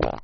Yeah.